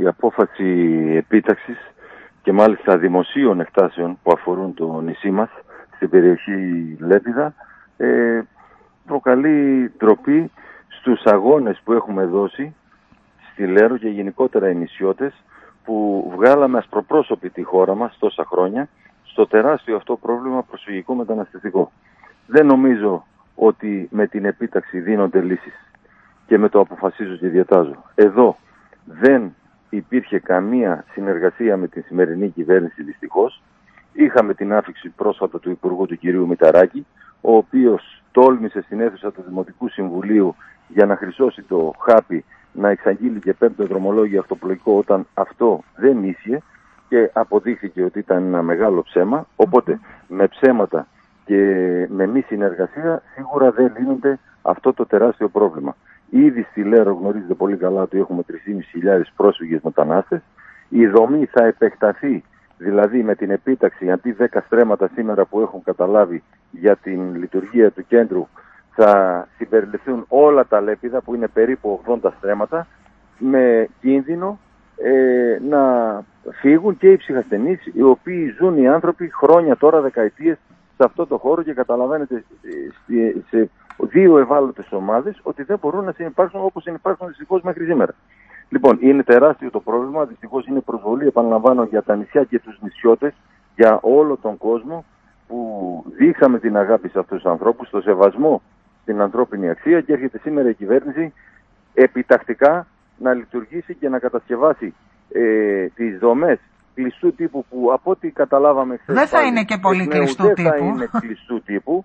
η απόφαση επίταξης και μάλιστα δημοσίων εκτάσεων που αφορούν το νησί μας στην περιοχή Λέπιδα ε, προκαλεί τροπή στους αγώνες που έχουμε δώσει στη Λέρο και γενικότερα οι νησιώτες που βγάλαμε ασπροπρόσωπη τη χώρα μας τόσα χρόνια στο τεράστιο αυτό πρόβλημα προσφυγικό μεταναστευτικό. Δεν νομίζω ότι με την επίταξη δίνονται λύσεις και με το αποφασίζω και διατάζω. Εδώ δεν υπήρχε καμία συνεργασία με την σημερινή κυβέρνηση δυστυχώς. Είχαμε την άφηξη πρόσφατα του Υπουργού του κυρίου Μηταράκη, ο οποίος τόλμησε στην αίθουσα του Δημοτικού Συμβουλίου για να χρυσώσει το χάπι να εξαγγείλει και πέμπτο δρομολόγιο αυτοπλοϊκό όταν αυτό δεν ίσχυε και αποδείχθηκε ότι ήταν ένα μεγάλο ψέμα. Οπότε με ψέματα και με μη συνεργασία σίγουρα δεν λύνεται αυτό το τεράστιο πρόβλημα. Ήδη στη Λέρο γνωρίζετε πολύ καλά ότι έχουμε 3.500 πρόσφυγες μετανάστες. Η δομή θα επεκταθεί, δηλαδή με την επίταξη αντί 10 στρέμματα σήμερα που έχουν καταλάβει για την λειτουργία του κέντρου θα συμπεριληφθούν όλα τα λέπιδα που είναι περίπου 80 στρέμματα με κίνδυνο ε, να φύγουν και οι ψυχασθενείς οι οποίοι ζουν οι άνθρωποι χρόνια τώρα, δεκαετίες σε αυτό το χώρο και καταλαβαίνετε σε δύο ευάλωτες ομάδες ότι δεν μπορούν να συνεπάρξουν όπως συνεπάρχουν δυστυχώς μέχρι σήμερα. Λοιπόν, είναι τεράστιο το πρόβλημα. Δυστυχώς είναι προσβολή, επαναλαμβάνω, για τα νησιά και τους νησιώτες, για όλο τον κόσμο που δείξαμε την αγάπη σε αυτούς τους ανθρώπους, το σεβασμό στην ανθρώπινη αξία και έρχεται σήμερα η κυβέρνηση επιτακτικά να λειτουργήσει και να κατασκευάσει ε, τις δομές κλειστού τύπου που από ό,τι καταλάβαμε χθες δεν θα είναι και πολύ κλειστού δεν τύπου. θα είναι κλειστού τύπου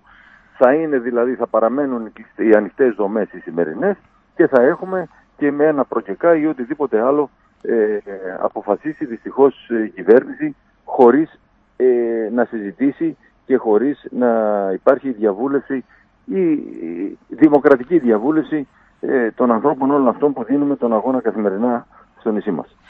θα είναι δηλαδή, θα παραμένουν οι ανοιχτές δομές οι σημερινές και θα έχουμε και με ένα προκεκά ή οτιδήποτε άλλο ε, αποφασίσει δυστυχώς η κυβέρνηση χωρίς ε, να συζητήσει και χωρίς να υπάρχει διαβούλευση ή δημοκρατική διαβούλευση ε, των ανθρώπων όλων αυτών που δίνουμε τον αγώνα καθημερινά στο νησί μας.